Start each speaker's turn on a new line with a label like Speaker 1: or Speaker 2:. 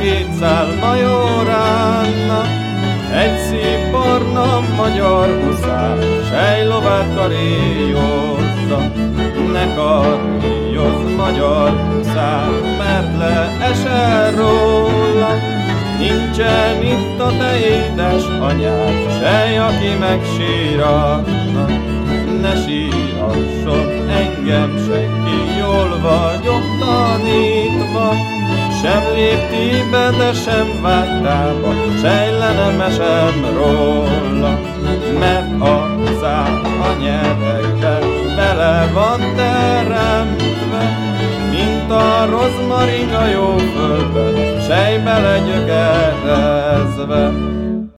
Speaker 1: kétszál majoránnak, egy szép barna magyar huszár, sejlovát karélyozza, ne karélyozz magyar huszár, mert leesel róla. Nincsen itt a te édes anyád, sej, aki megsíratna, ne sírasson engem senki, jól vagyok tanítva, sem léptébe, de sem vágtába, sejlene sem róla, mert a szám a nyelvekbe bele van teremtve, mint a rozmaring a jó földbe, Elizabeth.